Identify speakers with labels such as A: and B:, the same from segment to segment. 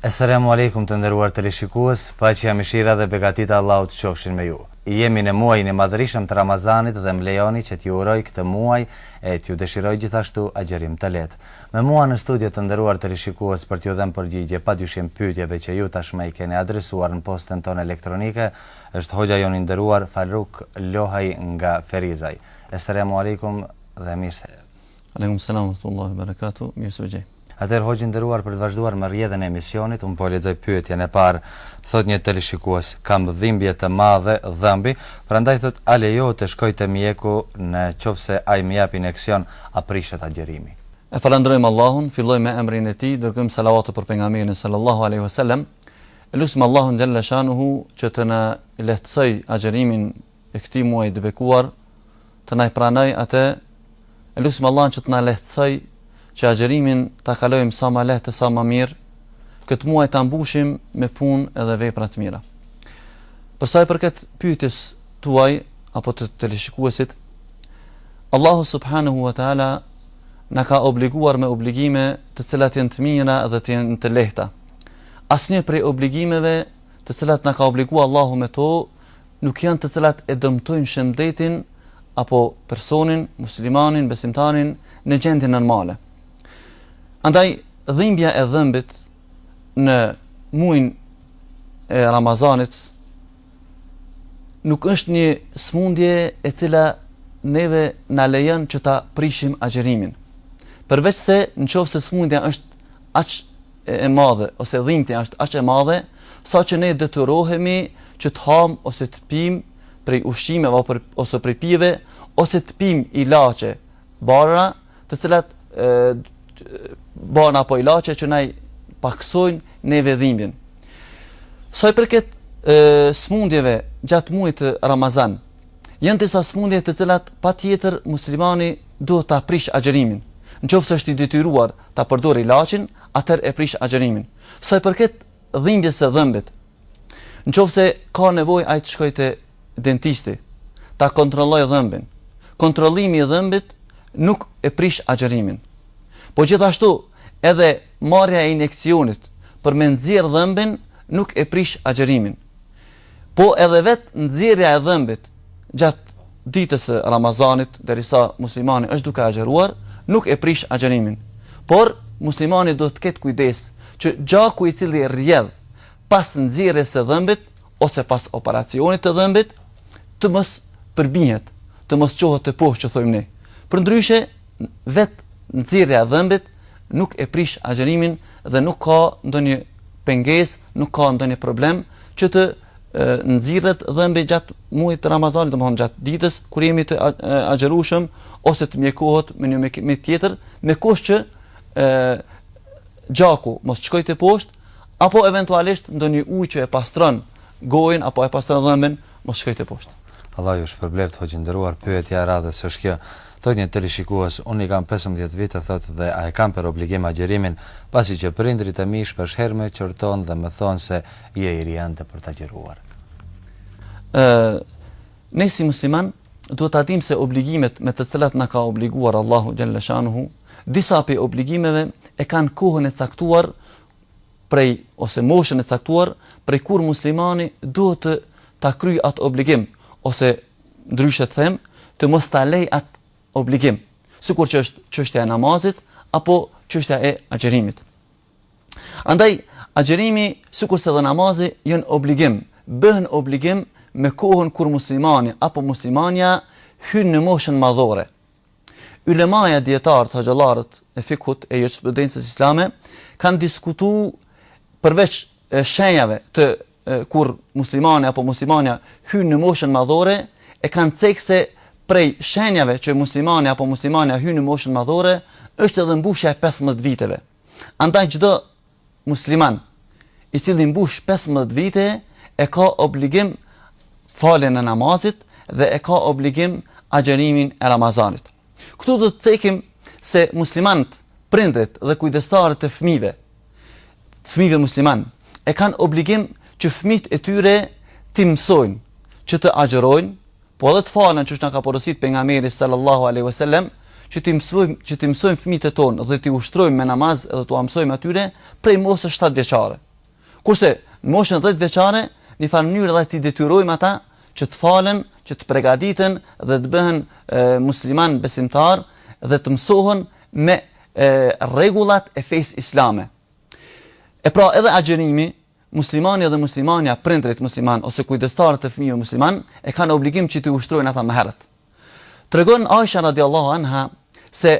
A: Esselemu Alejkum të nderuar teleshikues, paqja, mëshira dhe begatitë e Allahut qofshin me ju. Jemi në muajin e madhërishëm të Ramazanit dhe më lejoni që t'ju uroj këtë muaj e t'ju dëshiroj gjithashtu agjërim të lehtë. Me mua në studio të nderuar teleshikues për t'ju dhënë përgjigje padyshim pyetjeve që ju tashmë i keni adresuar në postën tonë elektronike është hoxha ynë i nderuar Faruk Lohaj nga Ferizaj. Esselemu Alejkum dhe mirë
B: se Alejkum Selam Rahmetullahi Berekatu, mirë se u gjej.
A: Atëherë hoxhë i nderuar për të vazhduar me rrjedhën e emisionit, unë po e lexoj pyetjen e parë, thotë një teleshikues, kam dhimbje të madhe dhëmbi, prandaj thotë a lejohet të shkoj te mjeku në qoftë se ai më jep ineksion a prishet agjërimi.
B: E falënderojmë Allahun, fillojmë me emrin e Tij, dërgojmë salavate për Pejgamberin Sallallahu Alejhi Vesellem, e lusim Allahun Xhella Shanuhu që të na lehtësojë agjerimin e këtij muaji të bekuar të na i pranojë atë e lusim Allahun që të na lehtësojë që agjerimin ta kalojmë sa më lehtë e sa më mirë këtë muaj ta mbushim me punë edhe vepra të mira për sa i përket pyetjes tuaj apo të teleshikuesit Allahu subhanahu wa taala na ka obliguar me obligime të cilat janë të mira dhe janë të lehta. Asnjë prej obligimeve të cilat na ka obliguar Allahu me to nuk janë të cilat e dëmtojnë shëndetin apo personin, muslimanin, besimtarin në gjendje normale. Andaj, dhimbja e dhëmbit në mujin e Ramazanit nuk është një smundje e cila neve na lejon që ta prishim agjerimin. Përveç se në qofë se smundja është aq e madhe ose dhimbja është aq e madhe sa që ne detyrohemi që të hamë ose të pimë prej ushqimeve apo ose prej pijeve ose të pimë ilaçe barna, të cilat e, barna apo ilaçe që na i pakësojnë neve dhimbjen. Sa i përket smundjeve gjatë muajit Ramazan, janë disa smundje të cilat patjetër muslimani duhet ta prish agjërimin. Nëse është i detyruar ta përdorë ilaçin, atëherë e prish agjërimin. Sa i përket dhimbjes së dhëmbit, në qoftë se ka nevojë ai të shkojë te dentisti, ta kontrollojë dhëmbin. Kontrollimi i dhëmbit nuk e prish agjërimin. Po gjithashtu, edhe marrja e injeksionit për me nxjerrë dhëmbin nuk e prish agjërimin. Po edhe vetë nxjerrja e dhëmbit gjatë ditës së Ramazanit, derisa muslimani është duke agjëruar, nuk e prish agjërimin. Por muslimani duhet të ketë kujdes që gjaku i cili rrjedh pas nxjerrjes së dhëmbit ose pas operacionit të dhëmbit të mos përbihet, të mos çohet teposhtë që thojmë ne. Përndryshe, vetë nxjerrja e dhëmbit nuk e prish agjërimin dhe nuk ka ndonjë pengesë, nuk ka ndonjë problem që të nxirret dhëmbi gjatë muajit të Ramazanit, domthonë gjatë ditës kur jemi të agjërushëm ose të mjekohet me një mjek tjetër, me kusht që ë gjaku mos shkojë te poshtë apo eventualisht ndonjë ujë që e pastron gojën apo e pastron dhëmbin, Mos shkojë te poshtë.
A: Allah ju shpërbleftë hoxhë i nderuar pyetja e radhës është kjo thotë një teleshikues unë i kam pesëmbëdhjetë vite thotë dhe a e kam për obligim agjërimin pasi që prindërit e mi shpeshherë më qortojnë dhe më thonë se je i ri ende për t'agjëruar.
B: Ë ne si musliman duhet ta dimë se obligimet me të cilat na ka obliguar Allahu xhelleshanuhu disa prej obligimeve e kanë kohën e caktuar prej ose moshën e caktuar prej kur muslimani duhet të ta kryjë atë obligim ose ndryshe të them të mos ta lej atë obligim sikur që është çështja e namazit apo çështja e agjërimit andaj agjërimi sikurse edhe namazi janë obligim bëhen obligim me kohën kur muslimani apo muslimania hyn në moshën madhore Ulemaja, dijetarët, hoxhallarët e fikhut e jurisprudencës islame, kanë diskutu përveç shenjave të kur muslimani apo muslimanja hyn në moshën madhore, e kanë cek se prej shenjave që muslimani apo muslimanja hyn në moshën madhore, është edhe mbushja e 15 viteve. Andaj çdo musliman, i cili mbush pesëmbëdhjetë vite, e ka obligim faljen e namazit dhe e ka obligim agjërimin e Ramazanit. Këtu do të cekim se muslimanët, prindërit dhe kujdestarët e fëmijëve, fëmijëve musliman, e kanë obligim që fëmijët e tyre t'i mësojnë që të agjërojnë, Po edhe të falen qysh na ka porositë Pejgamberi Sallallahu Alejhi Ve Selem, që t'i mësojmë, që t'i mësojmë fëmijët e tonë dhe t'i ushtrojmë me namaz dhe t'ua mësojmë atyre prej moshës shtatë vjeçare. Kurse në moshën dhjetë vjeçare, në njëfarë mënyrë dhe t'i detyrojmë ata që të falen, që të pregaditen dhe të bëhen musliman besimtar dhe të mësohen me rregullat e fesë islame. E pra edhe agjërimi Muslimani dhe muslimanja, prindërit muslimanë ose kujdestarët e fëmijëve muslimanë, e kanë obligim që t'i ushtrojnë ata më herët. Tregon Aisha radiallahu anha se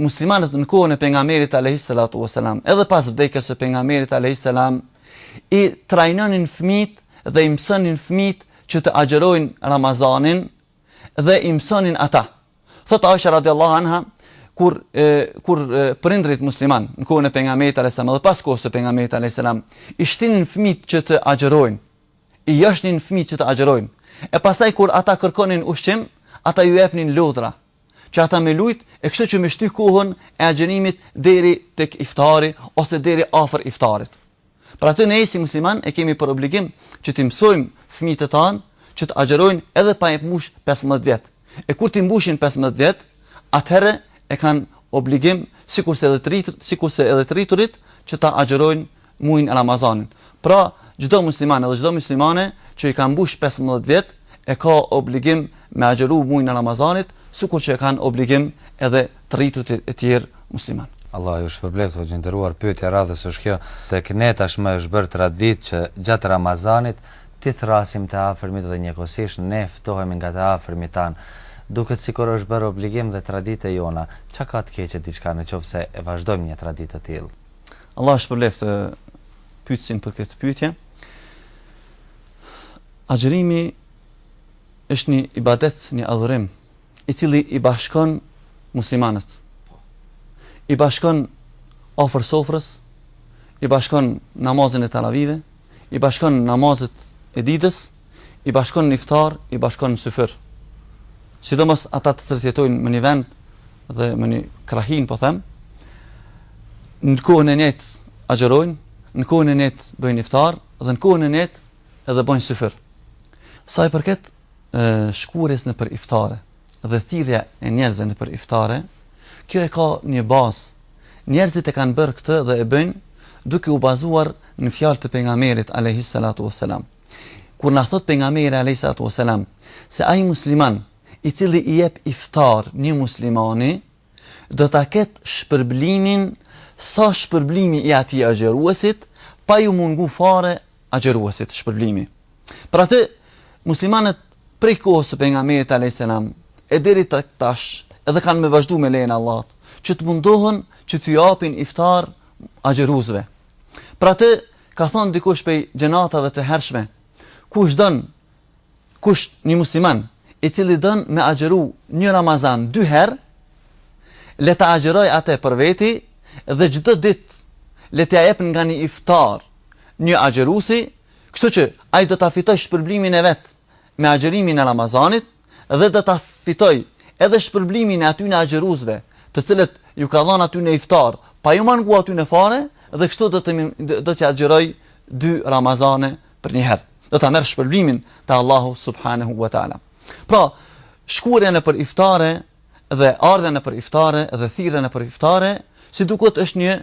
B: muslimanët në kohën e pejgamberit alayhis salatu wasalam, edhe pas vdekjes së pejgamberit alayhis salam, i trajnonin fëmijët dhe i mësonin fëmijët që të agjërojnë Ramazanin dhe i mësonin ata. Thot Aisha radiallahu anha, kur, e, kur e, prindrit musliman, në kohën e pejgamberit a.s. dhe pas kohës së pejgamberit a.s. i shtinin fmit që të agjerojnë, i joshnin fmit që të agjerojnë, e pastaj kur ata kërkonin ushqim, ata ju jepnin lodra, që ata me lujt, e kështu që me shty kohën e agjerimit deri tek iftari, ose deri afër iftarit. Për atë ne si musliman e kemi për obligim që t'i mësojmë fëmijët tanë që të agjërojnë edhe pa e mbush 15 vjet. E kur t'i mbushin 15 vjet, atëherë e kanë obligim sikurse edhe të rritur, sikurse edhe të rriturit që ta agjërojnë mujin e Ramazanit. Pra, çdo musliman edhe çdo muslimane që i ka mbush 15 vjet e ka obligim me agjëru mujin e Ramazanit, sikur që e kanë obligim edhe të rriturit e tjerë musliman.
A: Allah ju shpërbleftë hoxhë i nderuar, pyetja e radhës është kjo, tek ne tashmë është bërë traditë që gjatë Ramazanit t'i thrasim të afërmit dhe njëkohësisht ne ftohemi nga të afërmit tanë, duket sikur është bërë obligim dhe traditë e jona, a ka të keqe diçka në qoftë se e vazhdojmë një traditë të tillë?
B: Allah e shpërbleftë pyetësin për këtë pyetje. Agjërimi është një ibadet, një adhurim, i cili i bashkon muslimanët, i bashkon afër sofrës, i bashkon n'namazin e taravive, i bashkon n'namazet e ditës, i bashkon n'iftar, i bashkon në syfyr. Sidomos ata të cilët jetojnë në një vend dhe në një krahinë, po them, në kohën e njëjtë agjërojnë, në kohën e njëjtë bëjnë iftar dhe në kohën e njëjtë edhe bëjnë syfyr. Sa i përket shkuarjes nëpër iftare dhe thirrja e njerëzve nëpër iftare, kjo e ka një bazë. Njerëzit e kanë bërë këtë dhe e bëjnë duke u bazuar në fjalë të pejgamberit alejhi salatu vesselam. Kur na thotë pejgamberi alejhi salatu vesselam se ai musliman i cili i jep iftar një muslimani, do ta ketë shpërblimin sa shpërblimi i atij agjëruesit, pa ju mungu fare agjëruesit shpërblimi. Për atë, muslimanët prej kohës së pejgamberit alayhis salam e deri tash, edhe kanë me vazhdu me lejen e Allahut, që të mundohen që t'u japin iftar agjëruesve. Për atë, ka thonë dikush pej gjeneratave të hershme, kush don Kush, një musliman, i cili don me agjëru një Ramazan dy herë, le ta agjërojë atë për veti dhe çdo ditë le t'i jep nga një iftar një agjëruesi, kështu që ai do ta fitojë shpërblimin e vet me agjërimin e Ramazanit dhe do ta fitojë edhe shpërblimin e atyre agjëruesve, të cilët ju ka dhënë atyne iftar, pa ju mangu atyne fare dhe kështu do të do t'i agjërojë dy Ramazane për një herë, do ta merr shpërblimin te Allahu subhanehu ve teala. Pra, shkuarja nëpër iftare dhe ardhja nëpër iftare dhe thirrja nëpër iftare, si duket është një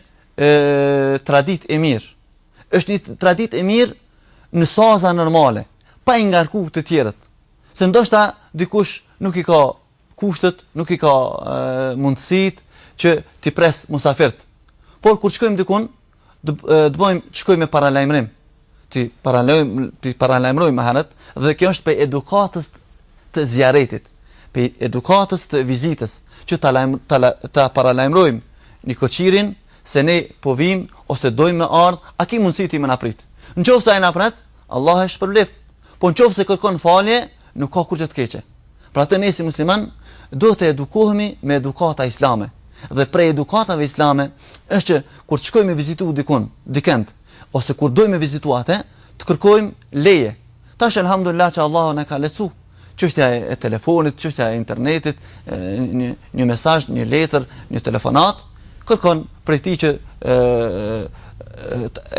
B: traditë e mirë. Është një traditë e mirë në masa normale, pa i ngarku të tjerët. Se ndoshta dikush nuk i ka kushtet, nuk i ka mundësitë që t'i pres mysafirët. Por kur shkojmë dikun, duhet të shkojmë me paralajmërim. T'i paralajmë, t'i paralajmërojmë më herët dhe kjo është prej edukatës të zijaretit, prej edukatës të vizitës, që ta lajmë ta, ta paralajmërojmë nikoqirin se ne po vim ose dojmë me ardh, a ki mundësi ti me na prit. Në qoftë se ai na pret, Allah e shpërbleftë. Po në qoftë se kërkon falje, nuk ka kurrgja të keqe. Për atë ne si muslimanë duhet të edukohemi me edukata islame. Dhe prej edukatave islame është që kur të shkojmë me vizitu dikun, dikend, ose kur dojmë me vizitu atë, të kërkojmë leje. Tash elhamdulilah që Allahu na ka lehtsu, çështja e telefonit, çështja e internetit, një, një mesazh, një letër, një telefonatë, kërkon prej tij që e,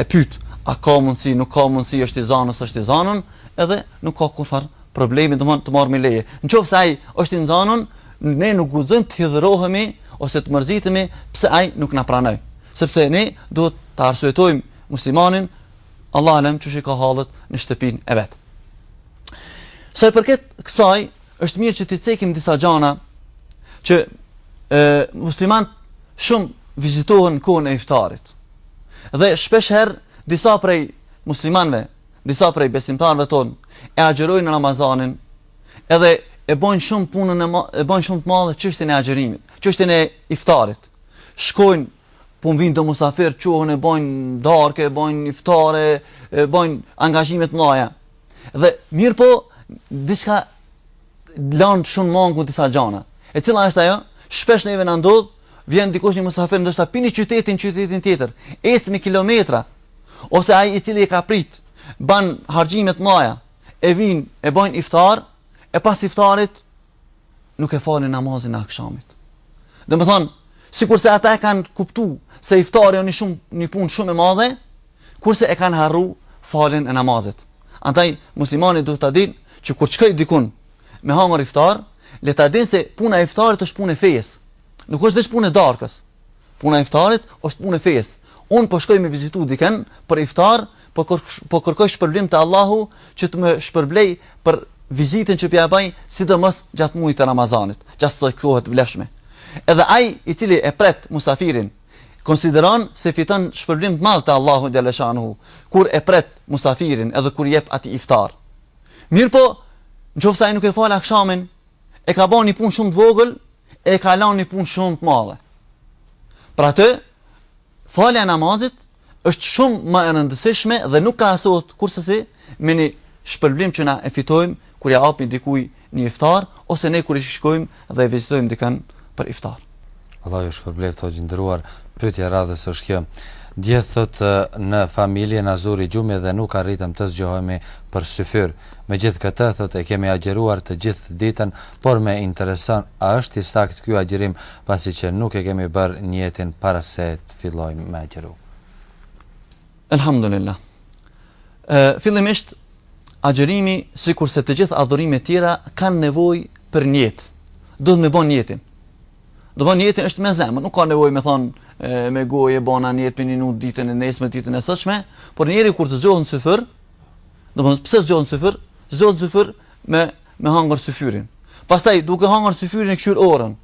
B: e pyt, a ka mundësi, nuk ka mundësi, është i zanës, është i zanën, edhe nuk ka kurrfarë problemi, domthon të marrë me leje. Në qoftë se ai është i zanun, ne nuk guxojmë të hidhërohemi ose të mërzitemi pse ai nuk na pranoi. Sepse ne duhet të arsyetojmë muslimanin Allahu alem qysh i ka hallet në shtëpinë e vet. Sa i përket kësaj, është mirë që të cekim disa gjana që e, muslimanët shumë vizitohen në kohën e iftarit. Dhe shpesh herë disa prej muslimanëve Disa prej besimtarëve tanë e agjërojnë Ramazanin edhe e bojnë shumë punën e, e bojnë shumë të madhe çështjen e agjërimit, çështjen e iftarit. Shkojnë po vin do mysafirë çohen e bojnë darkë, e bojnë iftare, e bojnë angazhime të mëdha. Dhe mirëpo diçka lanë shumë mangut disa gjana. E cila është ajo? Shpesh neve na ndodh Vjen dikush një mysafir ndoshta prej një qyteti në qytetin tjetër, ec me kilometra. Ose ai i cili e ka prit, ban harxhime të mëdha, e vijnë e bajnë iftar, e pas iftarit nuk e falin namazin e akshamit. Domethënë, sikurse ata e kanë kuptuar se iftari është një shumë një punë shumë e madhe, kurse e kanë harru faljen e namazit. Andaj muslimani duhet ta dijë që kur shkon dikun me hangër iftar, le ta dijë se puna e iftarit është punë e fesë. Nuk është veç punë e darkës. Puna e iftarit është punë e fesë. Unë po shkoj me vizitu diken për iftar, po kër, po kërkoj shpërblim te Allahu që të më shpërblej për vizitën që po ja baj, sidomos gjatë muajit të Ramazanit, gjatë kësaj kohë të vlefshme. Edhe ai i cili e pret musafirin konsideron se fiton shpërblim të madh te Allahu xhaleshanuhu kur e pret musafirin edhe kur i jep atij iftar. Mirpo, nëse ai nuk e fal akshamin, e ka ba një pun shumë të vogël, e ka la një pun shumë të madhe. Për atë, falja e namazit është shumë më e rëndësishme dhe nuk krahasohet kurrsesi me një shpërblim që na e fitojmë kur ja apim dikujt një iftar, ose ne kur i shkojmë dhe e vizitojmë dikën për iftar.
A: Allah ju shpërbleftë hoxhë i nderuar, pyetja e radhës është kjo, Dje thotë në familje na zuri gjumi dhe nuk arritëm të zgjohemi për syfyr. Megjithëkëtë thotë e kemi agjëruar të gjithë ditën, por më intereson a është i saktë ky agjërim pasi që nuk e kemi bërë nijetin para se të fillojmë me agjëru.
B: Elhamdulilah. Fillimisht agjërimi sikurse të gjitha adhurimet tjera kanë nevojë për nijet. Duhet me ba nijetin. Domethënë nijeti është me zemër, nuk ka nevojë me thonë me gojë bona nijet për me ninu ditën e nesme ditën e sotshme, por njeri kur të zgjohet në syfyr, domethënë pse zgjohet në syfyr? Zgjohet në syfyr me me hangër syfyrin. Pastaj duke hangër syfyrin e kshyr orën,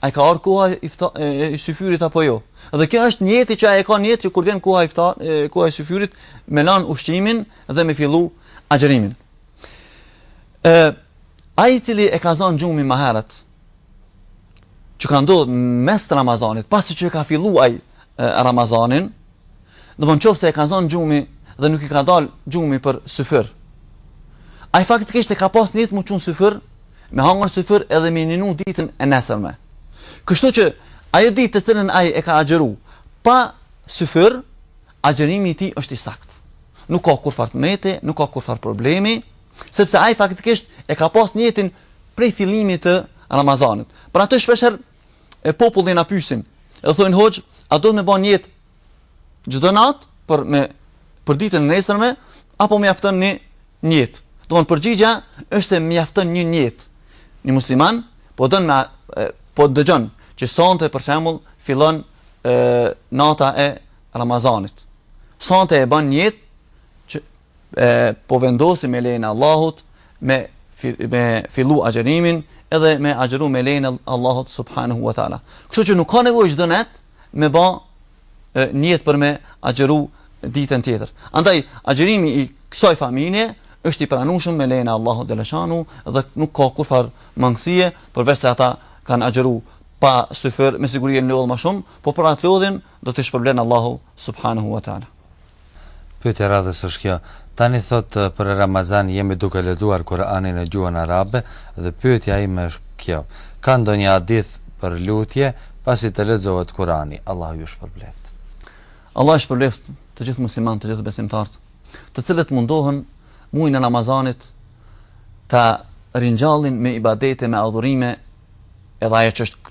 B: A i ka ardhë koha e syfyrit apo jo? Dhe kjo është nijeti që ai e ka nijet që kur vjen koha, ifta, koha e syfyrit me lanë ushqimin dhe me fillu agjërimin. E, ai i cili e ka zonë gjumi më herët, që ka ndodhë n'mes të Ramazanit, pasi që e ka fillu ai Ramazanin, Domethënë qoftë se e ka zonë gjumi dhe nuk i ka dalë gjumi për syfyr. Ai faktikisht e ka pas nijet me u çu n'syfyr, me hangër syfyr edhe me ninu ditën e nesërme. Kështu që ajo ditë të cilën ai e ka agjëru pa syfyr, agjërimi i tij është i saktë. Nuk ka kurrfarë mete, nuk ka kurrfarë problemi, sepse ai faktikisht e ka pas nijetin prej fillimit të Ramazanit. Për atë shpeshherë e populli na pyesin. E thojnë hoxhë, a duhet me ba nijet çdo natë për me për ditën e nesërme apo mjafton një nijet. Domethënë përgjigja është mjafton një nijet. Një musliman po domethënë po dëgjon që sonte për shembull fillon e, nata e Ramazanit. Sonte e bën nijet e, po vendosim me lejnë Allahut me, me fillu agjerimin edhe me agjeru me lejnë Allahut subhanahu wa ta'ala. Kështu që nuk ka nevoj çdo natë me ba e, nijet për me agjeru ditën tjetër. Andaj, agjerimi i kësoj familje është i pranushëm me lejnë Allahut xhele shanuhu dhe nuk ka kurfar mangësie përveç se ata kanë agjeru pa syfyr me siguri janë lodhë ma shumë, po për atë lodhje do t'i shpërblenë Allahu subhanahu wa ta'ala.
A: Pyetja e radhës është kjo. Tani thotë për Ramazan jemi duke lexuar Kur'anin në gjuhën arabe dhe pyetja ime është kjo. Ka ndonjë hadith për lutje pasi të lexohet Kur'ani? Allahu ju shpërbleftë.
B: Allahu i shpërbleftë të gjithë muslimanët, të gjithë besimtarët, të cilët mundohen muajin e Ramazanit ta ringjallin me ibadete, me adhurime, edhe ajo që është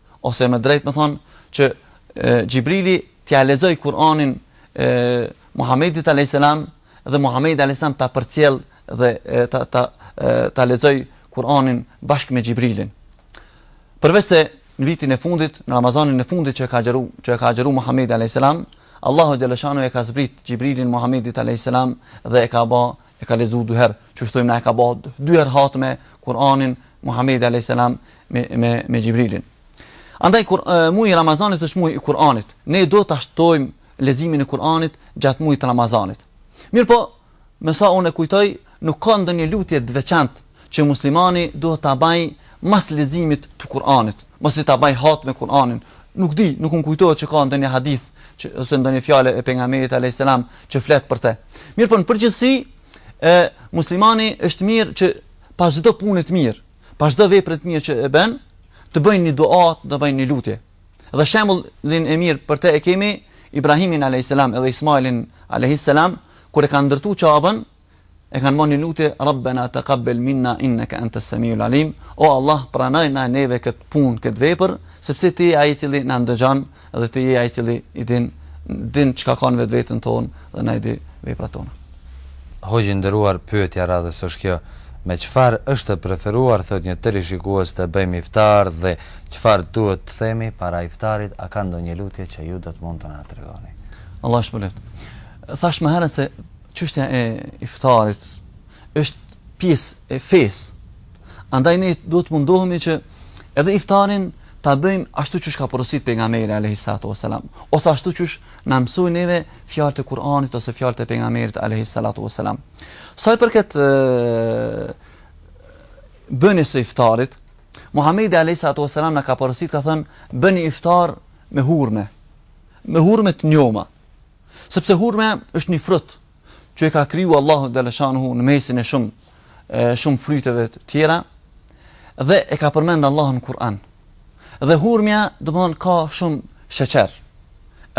B: Ose më drejt me thonë që Xhibrili t'ja lexoj Kur'anin Muhamedit a.s. dhe Muhamedi a.s. ta përcjell dhe ta, ta, ta lexoj Kur'anin bashkë me Xhibrilin. Përveç se në vitin e fundit, në Ramazanin e fundit që e ka agjëru, që e ka agjëru Muhamedi a.s. Allahu xhele shanuhu e ka zbrit Xhibrilin Muhamedit a.s. dhe e ka ba e ka lexu dy herë, qysh thojmë na e ka ba dy herë hatme Kur'anin Muhamedi alayhis salam me me me Xhibrilin. Andaj kur muaji i Ramazanit është muaji i Kur'anit, ne do ta shtojmë leximin e Kur'anit gjatë muajit të Ramazanit. Mirpo, me sa unë e kujtoj, nuk ka ndonjë lutje të veçantë që muslimani duhet ta baj mas leximit të Kur'anit, masi ta baj hatme Kur'anin. Nuk di, nuk më kujtohet që ka ndonjë hadith që ose ndonjë fjalë e pejgamberit alayhis salam që flet për të. Mirpo në përgjithësi ë muslimani është mirë që pas çdo pune të mirë, pas çdo vepre të mirë që e bën, të bëjnë një dua, të bëjnë një lutje. Dhe shembullin e mirë për të e kemi Ibrahimin alayhis salam edhe Ismailin alayhis salam kur e kanë ndërtuar Qaben, e kanë ba ni lutje Rabbena taqabbal minna innaka antas samiul alim o Allah pranona neve kët punë kët vepër sepse ti je ai i cili na ndëgjon dhe ti je ai i cili i din din çka ka në vetë vetën tonë dhe na i di veprat tona
A: Hoxhë i nderuar pyetja e radhës është kjo me çfarë është e preferuar thot një teleshikues të bëjmë iftar dhe çfarë duhet të themi para iftarit a ka ndonjë lutje që ju do të mund të na tregoni
B: Allah shpërbleft thash më herët se Çështja e iftarit është pjesë e fesë. Andaj ne duhet të mundohemi që edhe iftarin ta bëjmë ashtu siç ka porositur pejgamberi alayhi salatu wasalam, ose ashtu siç na mësojnë neve fjalët e Kuranit ose fjalët e pejgamberit alayhi salatu wasalam. Sa i përket bërjes së iftarit, Muhamedi alayhi salatu wasalam na ka porositur ka thënë bëni iftar me hurme, me hurme të njoma. Sepse hurmja është një frut që e ka kriju Allahu xhele shanuhu në mesin e shumë, e shumë fryteve tjera dhe e ka përmendë Allahu në Kur'an. Dhe hurmja domethënë ka shumë sheqer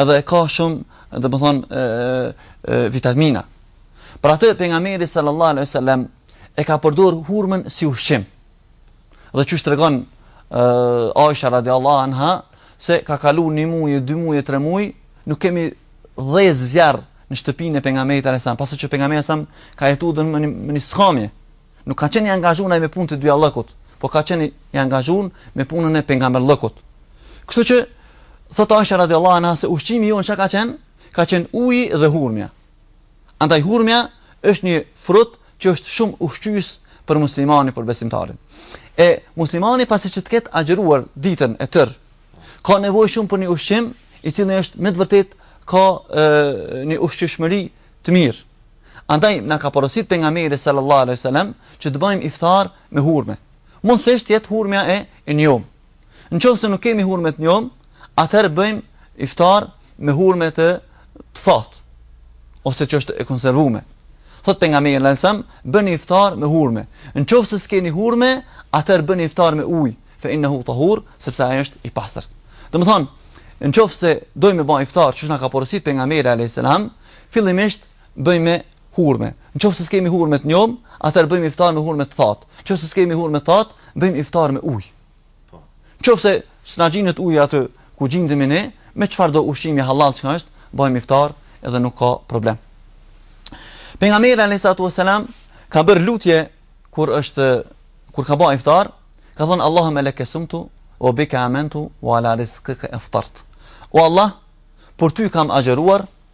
B: edhe ka shumë domethënë vitamina. Për atë pejgamberi sallallahu alaihi wasallam e ka përdor hurmën si ushqim. Dhe qysh tregon uh, Aisha radiallahu anha se ka kalu një muaj, dy muaj, tre muaj, nuk kemi dhez zjarr në shtëpinë e pejgamberit alayhis salam, pasi që pejgamberi sa ka jetuar në një skamje. Nuk ka qenë i angazhuar ai me punën e dynjallëkut, por ka qenë i angazhuar me punën e pejgamberllëkut. Kështu që thotë Aisha radhiyallahu anha se ushqimi jonë çka ka qenë? Ka qenë uji dhe hurmja. Andaj hurmja është një frut që është shumë ushqyes për muslimanin, për besimtarin. E muslimani pasi që të ketë agjëruar ditën e tërë, ka nevojë shumë për një ushqim i cili është me të vërtetë ka e, një ushqyeshmëri të mirë. Andaj na ka porosit pejgamberi sallallahu alaihi wasallam që të bëjmë iftar me hurme. Mund të jetë hurmja e e njomë, Në qoftë se nuk kemi hurme të njomë, atëherë bëjmë iftar me hurme të të thatë, ose që është e konservume. Thotë pejgamberi alayhis salam, bëni iftar me hurme. Në qoftë se s'keni hurme, atëherë bëni iftar me ujë, fe innehu tahur, sepse ai është i pastër. Domethënë, në qoftë se dojmë me ba iftar qysh na ka porosit pejgamberi alayhis salam, fillimisht bëjmë me hurme. Në qoftë se s'kemi hurme të njomë, atëherë bëjmë iftar me hurme të thatë. Në qoftë se s'kemi hurme të thatë, bëjmë iftar me ujë. Po. Në qoftë se s'na gjindet uji aty ku gjindemi ne, me çfarëdo ushqimi halal që është, bëjmë iftar edhe nuk ka problem. Pejgamberi alayhi salatu wasalam ka bërë lutje kur është kur ka bë iftar, ka thënë Allahumma laka sumtu wa bika amantu wa ala rizqika aftart. O Allah, për ty kam agjëruar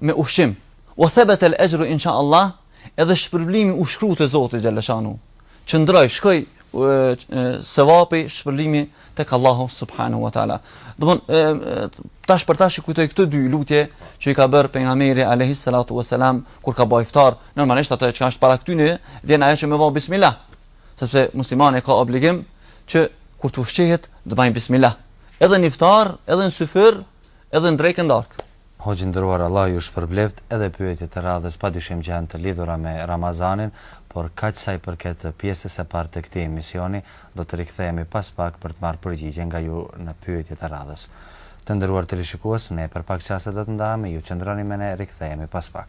B: me ushqim wa thabata al ajru in sha Allah edhe shpërblimi u shkru te Zoti xhele shanuhu qëndroi shkoi sevapi shpërblimi tek Allahu subhanahu wa taala domethënë tash për tash i kujtoj këto dy lutje që i ka bërë pejgamberi alayhi salatu wa salam kur ka bë iftar normalisht ato që është para këtyne vjen ajo që me ba bismillah sepse muslimani ka obligim që kur të ushqehet të bëjë bismillah edhe në iftar edhe në syfyr edhe në drekë në darkë
A: Hoxhë i nderuar Allah ju shpërbleftë edhe pyetjet e radhës padyshim që janë të lidhura me Ramazanin por kaq sa i përket pjesës së parë të këtij emisioni do të rikthehemi pas pak për të marrë përgjigje nga ju në pyetjet e radhës Të nderuar teleshikues ne për pak çaste do të ndahemi ju qëndroni me ne rikthehemi pas pak.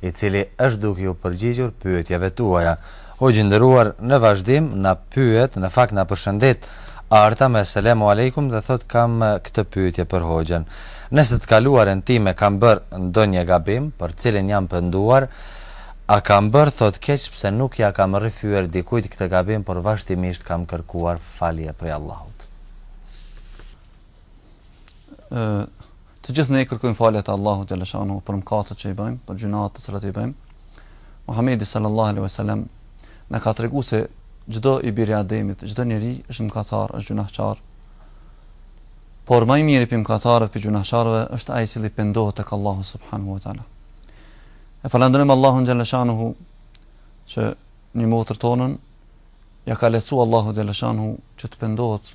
A: i cili është duke iu përgjigjur pyetjeve tuaja. Hoxhë i nderuar në vazhdim na pyet, në fakt na përshëndet Arta me Selamu Alejkum dhe thotë kam këtë pyetje për Hoxhën. Nëse në të kaluarën time kam bërë ndonjë gabim, për cilin jam penduar, a kam bërë thotë keq pse nuk ia kam rrëfyer dikujt këtë gabim por vazhdimisht kam kërkuar falje prej Allahut.
B: Të gjithë ne i kërkojmë falje Allahut xhalla shanu për mëkatet që i bëjmë, për gjynahet të cilat i bëjmë. Muhamedi sallallahu alaihi wasallam na ka treguar se çdo i biri i Ademit, çdo njeri është mëkatar, është gjynahqar. Por më i miri prej mëkatarëve, prej gjynahqarëve është ai i cili pendohet tek Allahu subhanahu wa taala. E falenderojm Allahun xhalla shanuhu që një motër tonën ia ka lehtësu Allahu xhalla shanuhu që të pendohet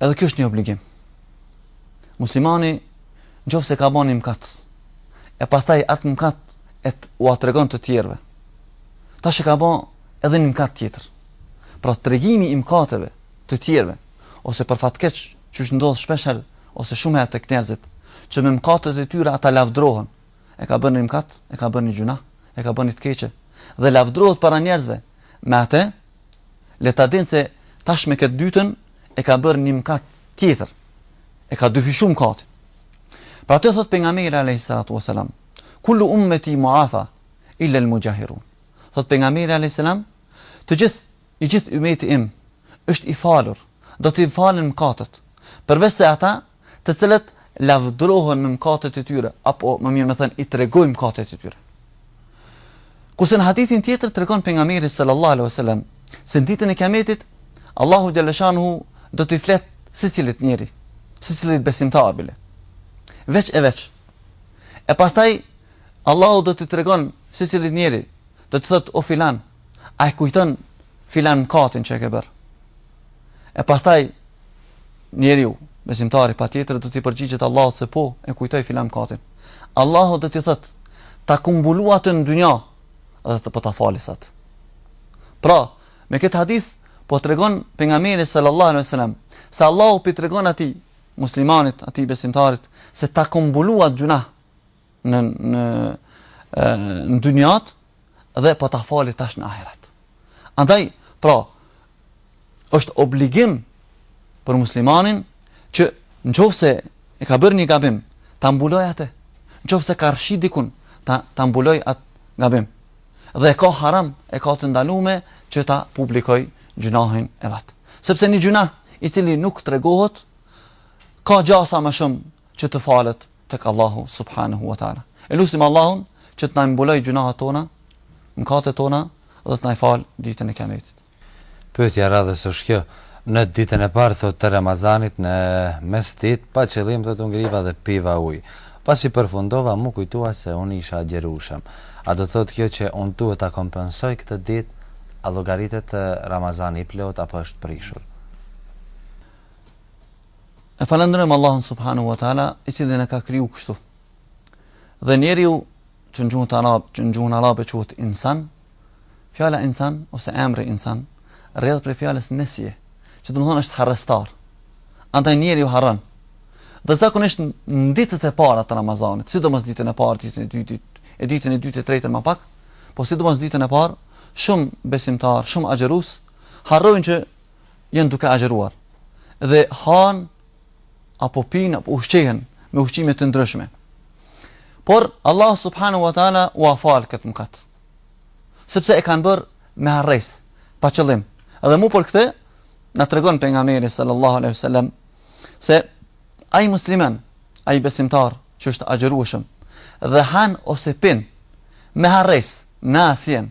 B: Edhe kjo është një obligim. Muslimani, në qoftë se ka bo një mkat, e pastaj atë mkat edhe ua tregon të tjerve, tash ka bo edhe një mkat tjetër. Pra tregimi i mkateve të tjerve, ose për fat të keq që ndodh shpeshherë, ose shumë herë tek njerëzit, që me mkatet e tyre ata lavdrohen, e ka bërë një mkat, e ka bërë një gjynah, e ka bërë një të keqe, dhe lavdrohet para njerëzve, me atë, Le ta dinë se tash me këtë dytën e ka bërë një mëkat tjetër. E ka dyfishu mëkatin. Për atë thot pejgamberi a.s. Kullu ummeti muafa illa al mujahirun. Thot pejgamberi a.s. Të gjithë, i gjithë ymeti im është i falur. Do t'i falen mëkatet. Përveç se ata të cilët lavdërohen me mëkatet e tyre, apo më mirë me thënë i tregojnë mëkatet e tyre. Kurse në hadithin tjetër tregon pejgamberi sallallahu alaihi wasallam se në ditën e Kiametit Allahu xhalla shanuhu do t'i flet secilit njeri, secilit besimtar bile. Veç e veç. E pastaj Allahu do t'i tregon secilit njeri, do t'i thotë o filan, a e kujton filan mkatin që e ke bërë? E pastaj njeriu, besimtari patjetër do t'i përgjigjet Allahut se po, e kujtoj filan mkatin. Allahu do t'i thotë, ta kom mbulu atë në dynja edhe po ta fali sot. Pra, me këtë hadith po tregon pejgamberi sallallahu alaihi wasallam se Allahu po i tregon atij muslimanit, atij besimtarit se ta kom mbulu atë gjynah në në në dynja edhe po ta fali tash në ahiret. Andaj, pra, është obligim për muslimanin që në qoftë se e ka bërë një gabim, ta mbuloj atë, në qoftë se ka rrëshqit dikun, ta, ta mbuloj atë gabim. Dhe e ka haram, e ka të ndalume që ta publikoj gjynahin e vet. Sepse një gjynah i cili nuk tregohet, ka gjasa më shumë që të falet tek Allahu subhanehu wa taala. E lusim Allahun që të na mbulojë gjunahet tona, mëkatet tona dhe të na falë ditën e Kiametit.
A: Pyetja e radhës është kjo, në ditën e parë thotë të Ramazanit në mesditë, pa qëllim thotë u ngrita dhe piva ujë. Pasi përfundova, mu kujtua se unë isha agjërueshëm. A do thotë kjo që unë duhet ta kompensoj këtë ditë? A llogaritet Ramazani i plotë apo është prishur?
B: E falënderojmë Allahun subhanahu wa taala, i cili na ka krijuu kështu. Dhe njeriu që në gjuhën arab, që në gjuhën arabe quhet insan, fjala insan ose emri insan rrjedh prej fjalës nesije, që do të thotë është harrestar. Andaj njeriu harron. Dhe zakonisht në ditët e para të Ramazanit, sidomos ditën e parë, ditën e dytë, e ditën e dytë e tretën më pak, po sidomos ditën e parë, shumë besimtarë, shumë agjërues harrojnë që janë duke agjëruar dhe hanë apo pinë apo ushqehen me ushqime të ndryshme. Por Allahu subhanahu wa taala ua fal këtë mëkat. Sepse e kanë bërë me harresë, pa qëllim. Edhe mu për këtë na tregon pejgamberi sallallahu alaihi wasallam se ai musliman, ai besimtar që është agjërueshëm dhe han ose pin me harresë, nasijen,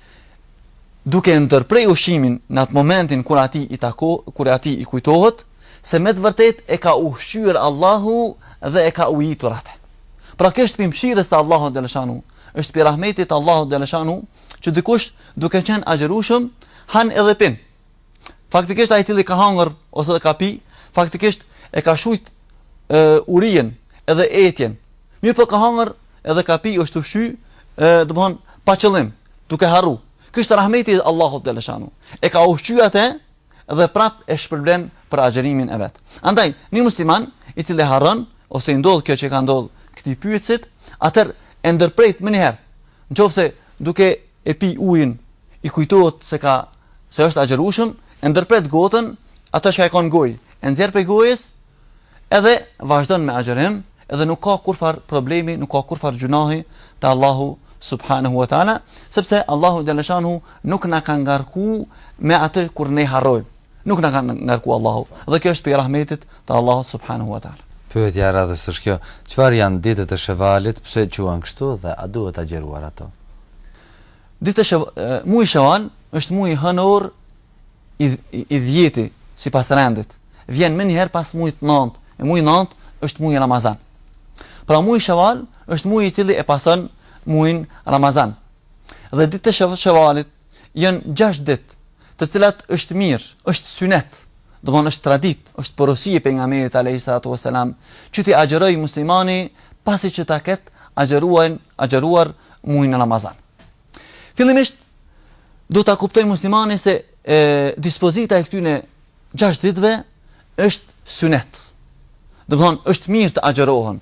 B: duke e ndërpre ushqimin në atë momentin kur atij i tako, kur atij i kujtohet, se me të vërtetë e ka ushqyer Allahu dhe e ka ujitur atë. Pra kjo është prej mëshirës të Allahut xheleshanuhu, është prej rahmetit të Allahut xheleshanuhu, që dikush duke qenë agjërueshëm, han edhe pin, Faktikisht ai i cili ka hangër ose edhe ka pi, faktikisht e ka shujt e, urien edhe etjen. Mirëpo ka hangër edhe ka pi është ushqy, domethënë pa qëllim, duke harru. Ky është rahmeti i Allahut xheleshanuhu. E ka ushqy atë dhe prap e shpërblen për agjërimin e vet. Andaj, një musliman i cili harron ose i ndodh kjo që ka ndodh këtij pyetësit, atëherë e ndërpret menjëherë. Në qoftë se duke e pi ujin, i kujtohet se ka, se është agjërueshëm, e ndërpret gotën, atë çka e ka në gojë, e nxjerr prej gojës, edhe vazhdon me agjërim, edhe nuk ka kurrfarë problemi, nuk ka kurrfarë gjunahi te Allahu subhanahu wa taala, sepse Allahu xheleshanuhu nuk na ka ngarku me atë kur ne harrojmë. Nuk na ka ngarku Allahu dhe kjo është prej rahmetit të Allahut subhanehu wa taala.
A: Pyetja e radhës është kjo, çfarë janë ditët e Shevalit, pse quhen kështu dhe a duhet agjëruar ato?
B: Ditët e Shevalit, muaji Sheval është muaji hënor i i dhjeti sipas rendit. Vjen menjëherë pas muajit të nëntë, e muaji i nëntë është muaji Ramazan. Pra muaji Sheval është muaji i cili e pason muajin Ramazan. Dhe ditët e Shevalit janë gjashtë ditë, të cilat është mirë, është synet, domethënë është traditë, është porosi e pejgamberit alayhis salatu wasalam, që t'i agjërojë muslimani pasi që ta ketë agjëruan, agjëruar muajin Ramazan. Fillimisht do ta kuptojë muslimani se e, dispozita e këtyre gjashtë ditëve është synet. Domethënë është mirë të agjërohen,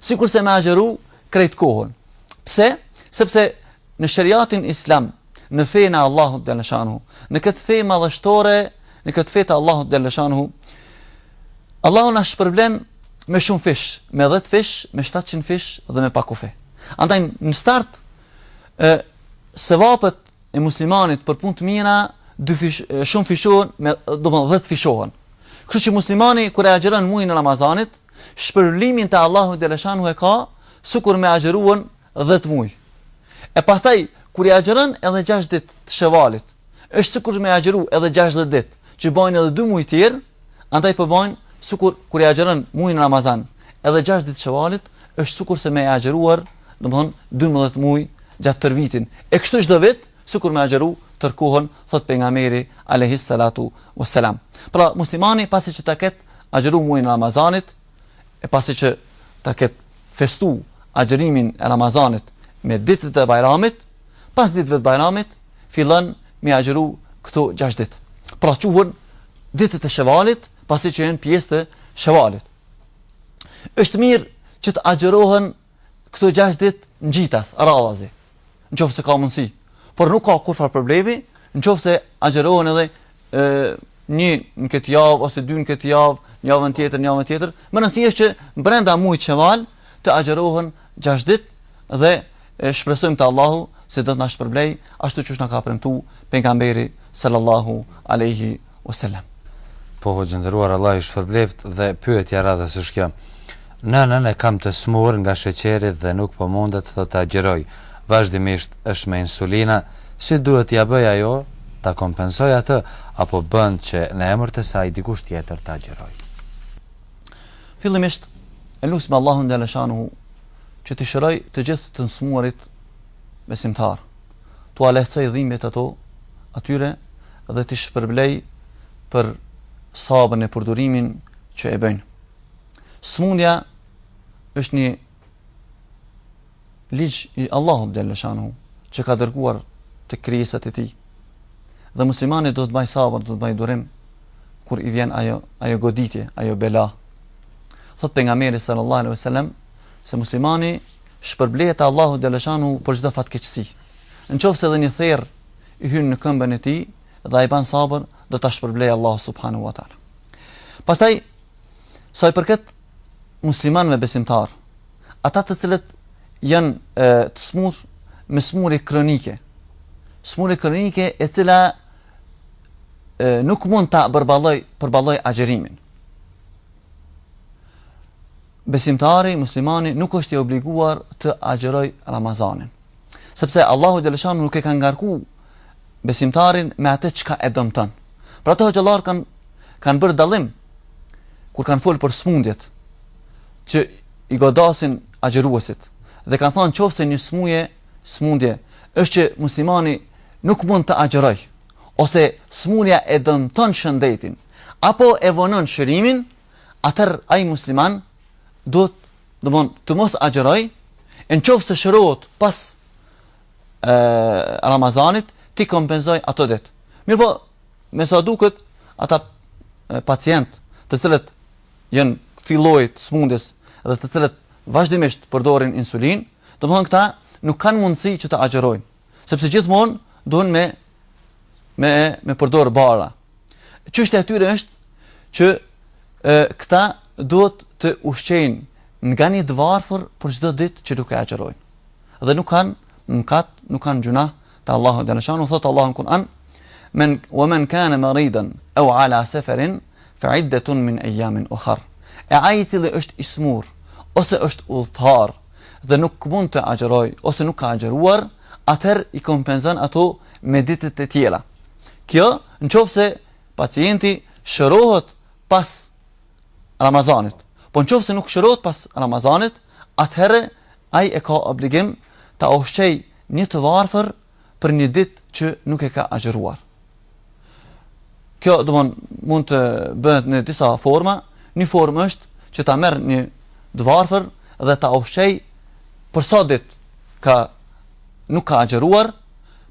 B: sikurse me agjëru krejt kohën. Pse? Sepse në shariatin islam, në fenë e Allahut xhaleshanhu, në këtë fe madhështore, në këtë fe të Allahut xhaleshanhu, Allahu na shpërblen me shumë fish, me 10 fish, me 700 fish dhe me pa kufi. Andaj në start sevapet e muslimanit për punë të mira, dy fish, shumëfishohen, me domethënë 10 fishohen. Kështu që muslimani kur e agjëron muajin e Ramazanit, Shpërblimin te Allahu xhaleshanuhu e ka sukur me agjëruan dhjetë muaj. E pastaj kur i agjëron edhe gjashtë ditë të shevalit, është sikur me agjëru edhe gjashtëdhjetë ditë, që bajnë edhe dy muaj tjerë, andaj po bajnë sikur kur i agjëron muajin Ramazan, edhe gjashtë ditë të shevalit, është sikur se me agjëruar, domthon 12 muaj gjatë tërë vitin. E kështu çdo vit, Sikur me agjëru tërë kohën, thotë Pejgamberi alejhi selatu ue selam. Pra, muslimani pasi që ta ketë agjëru muajin e Ramazanit, e pasi që ta ketë festu agjërimin e Ramazanit me ditët e Bajramit, pas ditëve të Bajramit fillon me agjëru këto gjashtë ditë. Pra, quhen ditët e Shevalit, pasi që janë pjesë të Shevalit. Është mirë që të agjërohen këto 6 ditë ngjitas radhazi, në qoftë se ka mundësi, por nuk ka kurrfarë problemi, në qoftë se agjërohen edhe ë një në këtë javë ose dy në këtë javë, një javën tjetër, një javën tjetër, me rëndësi është që brenda mujit sheval të agjërohen gjashtë ditë dhe shpresojmë te Allahu se do të na shpërblejë ashtu qysh na ka premtu pejgamberi sallallahu aleyhi ue selam.
A: Po hoxhë i nderuar Allah ju shpërbleftë dhe pyetja e radhës është kjo Nënën e kam të smur nga sheqeri dhe nuk po mundet thotë të agjërojë vazhdimisht është me insulina si duhet t'ia bëjë ajo ta kompensojë atë apo bën që në emër të saj dikush tjetër ta agjërojë.
B: Fillimisht e lusim Allahun xhaleshanuhu që t'i shërojë të gjithë të smurit besimtarë. t'ua lehtësojë dhimbjet ato, atyre dhe t'i shpërblejë për sabër e për durimin që e bëjnë. Smundja është një ligj i Allahut xhaleshanuhu, që ka dërguar te krijesat e tij. Dhe muslimani duhet të bajë sabër, duhet të bajë durim, kur i vjen ajo, ajo goditje, ajo bela. Thotë pejgamberi sallallahu alaihi sallam, se muslimani Shpërblen Allahu xhaleshanuhu për çdo fatkeqësi. Në qoftë se edhe një therr i hyn në këmbën e tij dhe ai bën sabër, do ta shpërblejë Allahu subhanahu wa taala. Pastaj sa i përket muslimanëve besimtarë, ata të cilët janë e, të smurë me smurje kronike. Smurje kronike e cila e, nuk mund ta përballojë përballojë agjerimin. besimtari, muslimani nuk është i obliguar të agjërojë Ramazanin. Sepse Allahu xheleshanuhu nuk e ka ngarku besimtarin me atë çka e dëmton. Pra hoxhallarët kanë kanë bërë dallim kur kanë folë për smundjet që i godasin agjëruesit dhe kanë thonë qoftë se një smurje, smundje, është që muslimani nuk mund të agjërojë, ose smundja e dëmton shëndetin, apo e vonon shërimin, atëherë ai musliman duhet domethënë të mos agjërojë, në qoftë se shërohet pas ë Ramazanit, t'i kompenzojë ato ditë. Mirëpo, me sa duket, ata pacientë të cilët janë këtij lloji të smundjes dhe të cilët vazhdimisht përdorin insulinë, domethënë këta nuk kanë mundësi që të agjërojnë. Sepse gjithmonë duhen me me me përdor bara. Çështja e tyre është që e, këta duhet të ushqejnë nga një të varfër për çdo ditë që nuk e agjërojnë. Dhe nuk kanë mëkat, nuk kanë gjynah te Allahu dhe Allahu thotë Allahu në Kur'an men wa man kana maridan aw ala safarin fa iddatun min ayamin ukhar. E ai i cili është i smurë ose është udhëtar dhe nuk mund të agjërojë ose nuk ka agjëruar, atëherë i kompenzon ato me ditët e tjera. Kjo në qoftë se pacienti shërohet pas Ramazanit. Po në qoftë se nuk shërohet pas Ramazanit, atëherë ai e ka obligim ta ushqejë një të varfër për një ditë që nuk e ka agjëruar. Kjo domethënë mund të bëhet në disa forma. Një formë është që ta marrë një të varfër dhe ta ushqejë për sa ditë ka nuk ka agjëruar,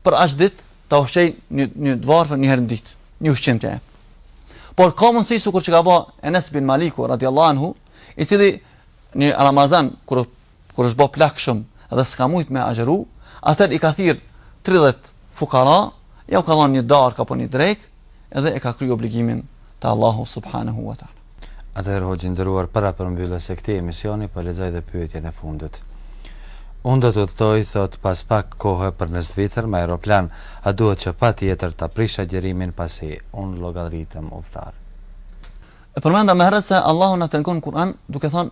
B: për aq ditë ta ushqejë një një të varfër një herë në ditë, një ushqim t'i jep. Por ka mundësi sikur që ka bë Enes bin Maliku radhiyallahu anhu, i cili në Ramazan kur kur është bë plak shumë dhe s'ka mujt me agjëru, atëherë i ka thirrë 30 fukara, jau ka dhanë një darkë apo një drekë, edhe e ka kry obligimin te Allahu subhanahu wa ta'ala.
A: Atëherë hoxhë i nderuar para përmbylljes së këtij emisioni, po lexoj edhe pyetjen e fundit. Unë do të udhëtoj, thotë, pas pak kohe për në Zvicër me aeroplan, a duhet që patjetër ta prish agjërimin pasi unë llogaritem udhtar.
B: E përmenda më herët se Allahu na tregon në Kur'an duke thonë,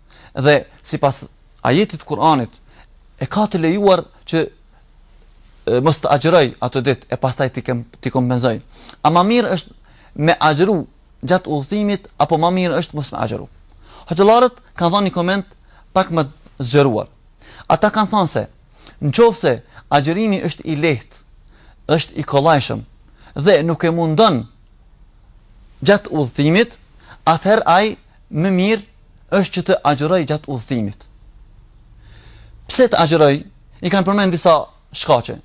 B: Dhe sipas ajetit të Kur'anit e ka të lejuar që mos të agjëroj ato ditë e pastaj t'i kem t'i kompenzojë. A më mirë është me agjëru gjatë udhëtimit apo më mirë është mos me agjëru? Hoxhallarët kanë dhënë një koment pak më të zgjeruar. Ata kanë thënë se në qoftë se agjërimi është i lehtë, është i kollajshëm dhe nuk e mundon gjatë udhëtimit, atëherë ai Më mirë është që të agjërojë gjatë udhëtimit. Pse të agjërojë? I kanë përmend disa shkaqe.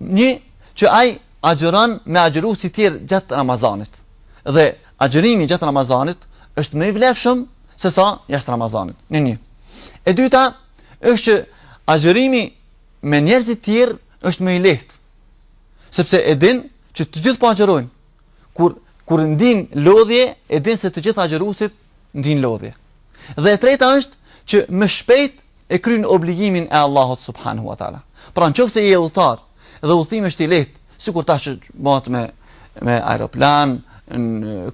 B: Një që ai agjëron me agjëruesit e tjerë gjatë Ramazanit. Dhe agjërimi gjatë Ramazanit është më i vlefshëm se sa jashtë Ramazanit. Nën një. E dyta është që agjërimi me njerëzit tjerë është më i lehtë. Sepse e din që të gjithë po agjërojnë. Kur kur ndin lodhje, e din se të gjithë agjëruesit ndin lodhje. Dhe e treta është që më shpejt e kryen obligimin e Allahut subhanahu wa taala. Pra në qoftë se je udhëtar dhe udhëtimi është i lehtë, sikur tash që bëhet me me aeroplan,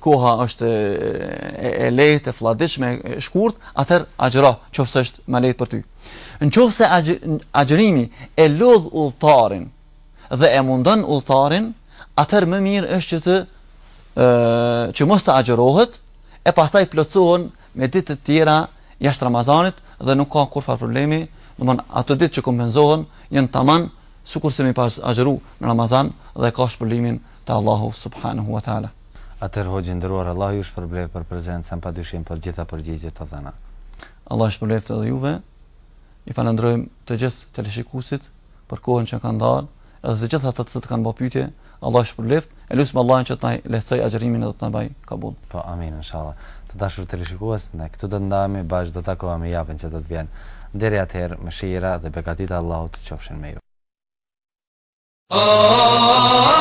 B: koha është e, e lehtë, e flladishme, e shkurt, atëherë agjëro, nëse është më lehtë për ty. Në qoftë se agjërimi e lodh udhëtarin, dhe e mundon udhëtarin, atëherë më mirë është që të, që mos të agjërohet e pastaj plotësohen me ditë të tjera jashtë Ramazanit dhe nuk ka kurrfarë problemi, do të thotë ato ditë që kompenzohen janë tamam sikur se me i pas agjëru në Ramazan dhe ka shpërblimin te Allahu subhanahu wa taala.
A: Atëherë hoxhë i nderuar Allahu ju shpërbleftë për prezencën pa dyshim për të gjitha përgjigjet e dhëna.
B: Allahu ju shpërbleftë edhe juve. I falënderojmë të gjithë teleshikuesit. për kohën që kanë nda, edhe të gjithë ata që kanë bërë pyetje, Allahu i shpërbleftë, e lusim Allahun që të na lehtësojë agjërimin dhe të na bëjë kabul.
A: Po amin inshallah. Të dashur teleshikues, ne këtu do të ndahemi bashkë do takohemi javën që do të vjen. Deri atëherë, mëshira dhe begatitë e Allahut qofshin me ju. Oh, oh, oh.